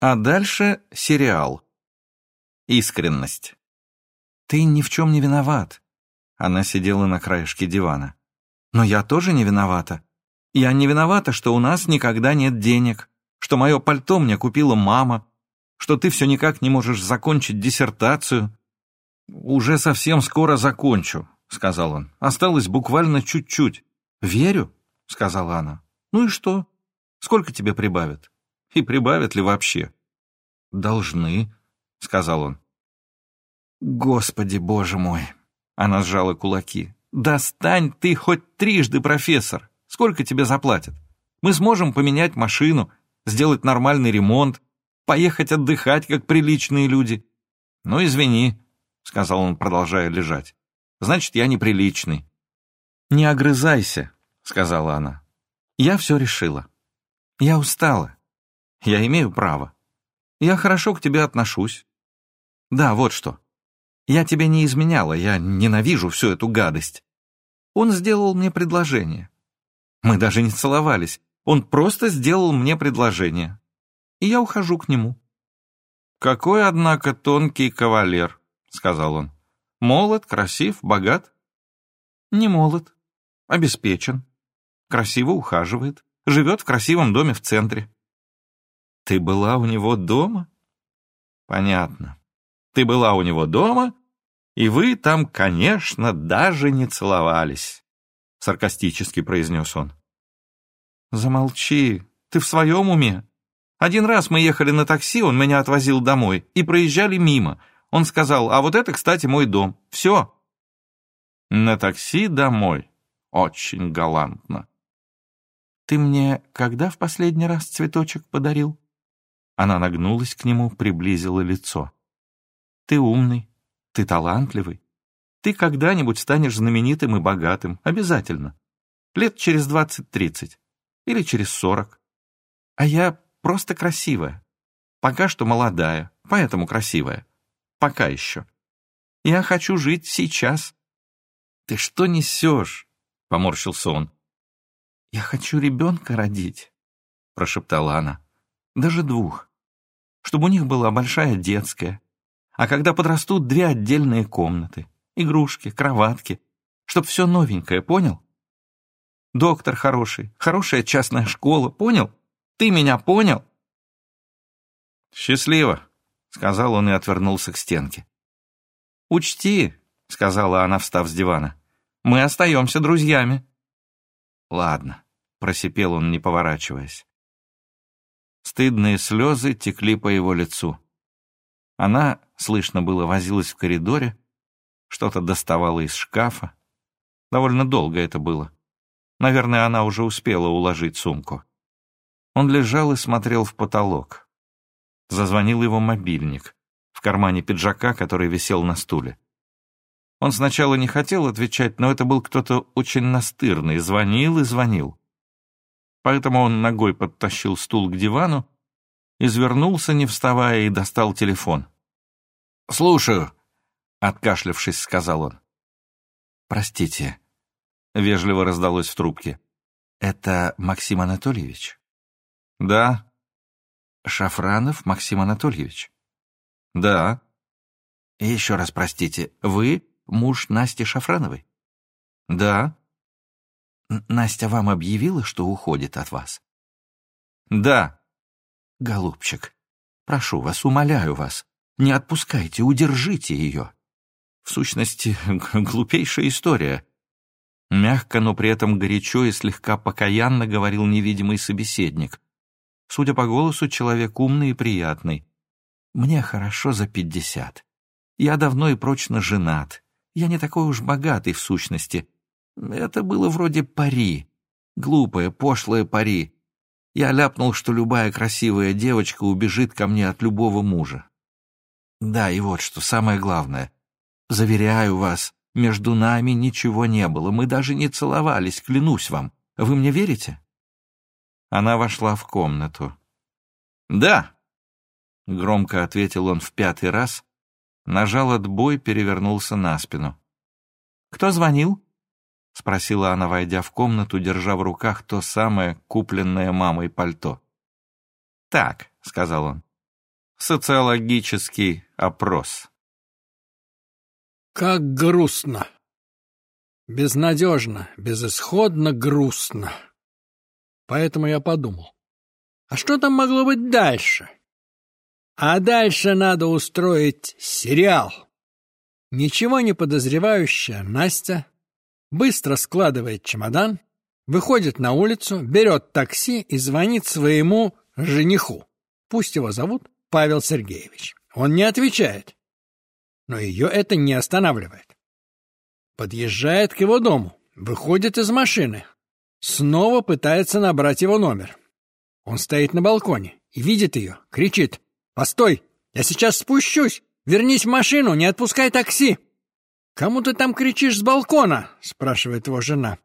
А дальше сериал. Искренность. «Ты ни в чем не виноват». Она сидела на краешке дивана. «Но я тоже не виновата. Я не виновата, что у нас никогда нет денег, что мое пальто мне купила мама, что ты все никак не можешь закончить диссертацию». «Уже совсем скоро закончу», — сказал он. «Осталось буквально чуть-чуть». «Верю», — сказала она. «Ну и что? Сколько тебе прибавят? И прибавят ли вообще?» «Должны», — сказал он. «Господи, боже мой!» Она сжала кулаки. «Достань ты хоть трижды, профессор! Сколько тебе заплатят? Мы сможем поменять машину, сделать нормальный ремонт, поехать отдыхать, как приличные люди. Ну, извини, — сказал он, продолжая лежать. Значит, я неприличный. Не огрызайся, — сказала она. Я все решила. Я устала. Я имею право. Я хорошо к тебе отношусь. Да, вот что. Я тебе не изменяла, я ненавижу всю эту гадость. Он сделал мне предложение. Мы даже не целовались. Он просто сделал мне предложение. И я ухожу к нему. «Какой, однако, тонкий кавалер», — сказал он. «Молод, красив, богат?» «Не молод. Обеспечен. Красиво ухаживает. Живет в красивом доме в центре». «Ты была у него дома?» «Понятно. Ты была у него дома, и вы там, конечно, даже не целовались», — саркастически произнес он. «Замолчи, ты в своем уме? Один раз мы ехали на такси, он меня отвозил домой, и проезжали мимо. Он сказал, а вот это, кстати, мой дом. Все». «На такси домой. Очень галантно». «Ты мне когда в последний раз цветочек подарил?» Она нагнулась к нему, приблизила лицо. Ты умный, ты талантливый. Ты когда-нибудь станешь знаменитым и богатым, обязательно. Лет через двадцать-тридцать. Или через сорок. А я просто красивая. Пока что молодая, поэтому красивая. Пока еще. Я хочу жить сейчас. Ты что несешь? Поморщился он. Я хочу ребенка родить, прошептала она. Даже двух. Чтобы у них была большая детская, а когда подрастут, две отдельные комнаты. Игрушки, кроватки. Чтоб все новенькое, понял? Доктор хороший, хорошая частная школа, понял? Ты меня понял? Счастливо, сказал он и отвернулся к стенке. Учти, сказала она, встав с дивана, мы остаемся друзьями. Ладно, просипел он, не поворачиваясь. Стыдные слезы текли по его лицу. Она, слышно было, возилась в коридоре, что-то доставала из шкафа. Довольно долго это было. Наверное, она уже успела уложить сумку. Он лежал и смотрел в потолок. Зазвонил его мобильник в кармане пиджака, который висел на стуле. Он сначала не хотел отвечать, но это был кто-то очень настырный, звонил и звонил. Поэтому он ногой подтащил стул к дивану извернулся, не вставая, и достал телефон. «Слушаю», — откашлявшись, сказал он. «Простите», — вежливо раздалось в трубке. «Это Максим Анатольевич?» «Да». «Шафранов Максим Анатольевич?» «Да». «Еще раз простите, вы муж Насти Шафрановой?» «Да». «Настя вам объявила, что уходит от вас?» «Да». Голубчик, прошу вас, умоляю вас, не отпускайте, удержите ее. В сущности, глупейшая история. Мягко, но при этом горячо и слегка покаянно говорил невидимый собеседник. Судя по голосу, человек умный и приятный. Мне хорошо за пятьдесят. Я давно и прочно женат. Я не такой уж богатый в сущности. Это было вроде пари. Глупое, пошлое пари. Я ляпнул, что любая красивая девочка убежит ко мне от любого мужа. Да, и вот что самое главное. Заверяю вас, между нами ничего не было, мы даже не целовались, клянусь вам. Вы мне верите?» Она вошла в комнату. «Да!» — громко ответил он в пятый раз, нажал отбой, перевернулся на спину. «Кто звонил?» — спросила она, войдя в комнату, держа в руках то самое купленное мамой пальто. «Так», — сказал он, социологический опрос. Как грустно. Безнадежно, безысходно грустно. Поэтому я подумал, а что там могло быть дальше? А дальше надо устроить сериал. Ничего не подозревающая Настя быстро складывает чемодан, выходит на улицу, берет такси и звонит своему жениху. Пусть его зовут Павел Сергеевич. Он не отвечает. Но ее это не останавливает. Подъезжает к его дому, выходит из машины. Снова пытается набрать его номер. Он стоит на балконе и видит ее, кричит. «Постой! Я сейчас спущусь! Вернись в машину, не отпускай такси!» «Кому ты там кричишь с балкона?» — спрашивает его жена.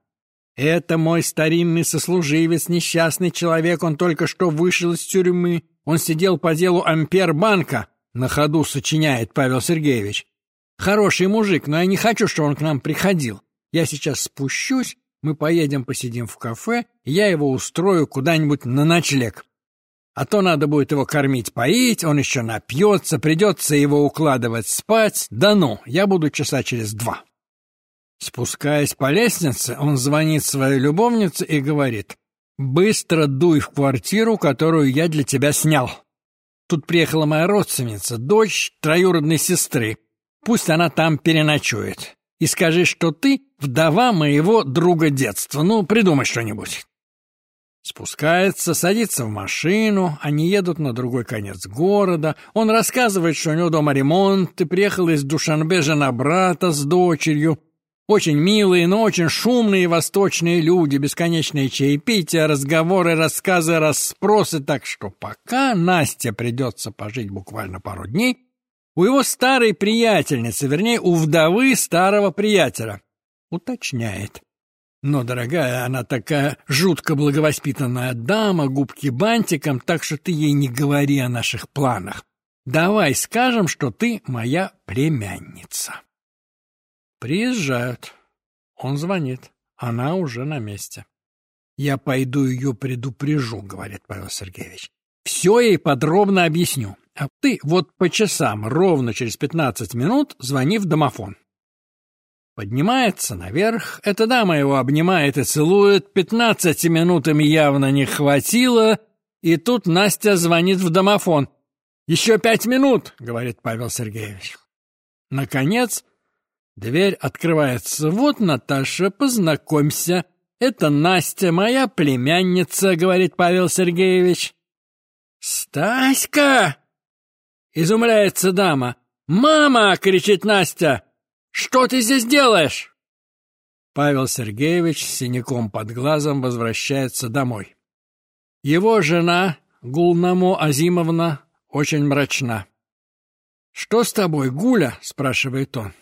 «Это мой старинный сослуживец, несчастный человек, он только что вышел из тюрьмы. Он сидел по делу Ампербанка», — на ходу сочиняет Павел Сергеевич. «Хороший мужик, но я не хочу, чтобы он к нам приходил. Я сейчас спущусь, мы поедем посидим в кафе, я его устрою куда-нибудь на ночлег. А то надо будет его кормить-поить, он еще напьется, придется его укладывать спать. Да ну, я буду часа через два». Спускаясь по лестнице, он звонит своей любовнице и говорит, «Быстро дуй в квартиру, которую я для тебя снял. Тут приехала моя родственница, дочь троюродной сестры. Пусть она там переночует. И скажи, что ты вдова моего друга детства. Ну, придумай что-нибудь». Спускается, садится в машину, они едут на другой конец города. Он рассказывает, что у него дома ремонт, и приехала из Душанбе жена брата с дочерью. Очень милые, но очень шумные восточные люди, бесконечные чаепития, разговоры, рассказы, расспросы, так что пока Насте придется пожить буквально пару дней, у его старой приятельницы, вернее, у вдовы старого приятеля, уточняет. Но, дорогая, она такая жутко благовоспитанная дама, губки бантиком, так что ты ей не говори о наших планах. Давай скажем, что ты моя племянница. Приезжают. Он звонит. Она уже на месте. «Я пойду ее предупрежу», — говорит Павел Сергеевич. «Все ей подробно объясню. А ты вот по часам, ровно через пятнадцать минут, звони в домофон». Поднимается наверх. Эта дама его обнимает и целует. Пятнадцати минутами явно не хватило. И тут Настя звонит в домофон. «Еще пять минут», — говорит Павел Сергеевич. Наконец, Дверь открывается. «Вот, Наташа, познакомься. Это Настя, моя племянница», — говорит Павел Сергеевич. «Стаська!» — изумляется дама. «Мама!» — кричит Настя. «Что ты здесь делаешь?» Павел Сергеевич с синяком под глазом возвращается домой. Его жена, Гулнамо Азимовна, очень мрачна. «Что с тобой, Гуля?» — спрашивает он.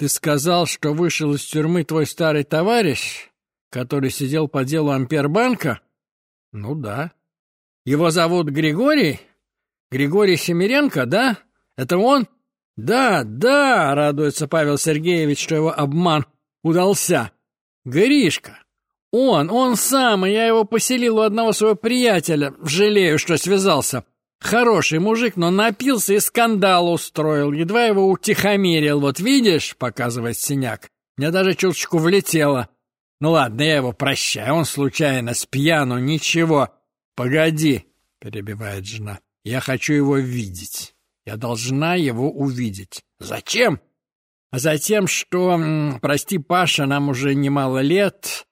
Ты сказал, что вышел из тюрьмы твой старый товарищ, который сидел по делу Ампербанка? Ну да. Его зовут Григорий? Григорий Семеренко, да? Это он? Да, да, радуется Павел Сергеевич, что его обман удался. Гришка. Он, он сам, я его поселил у одного своего приятеля. Жалею, что связался. Хороший мужик, но напился и скандал устроил. Едва его утихомирил. Вот видишь, показывает синяк. Мне даже чуточку влетело. Ну ладно, я его прощаю. Он случайно с пьяну, ничего. Погоди, перебивает жена. Я хочу его видеть. Я должна его увидеть. Зачем? А затем, что, прости, Паша, нам уже немало лет.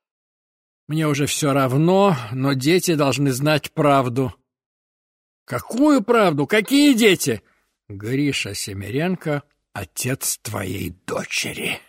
Мне уже все равно, но дети должны знать правду. Какую правду? Какие дети? Гриша Семеренко, отец твоей дочери.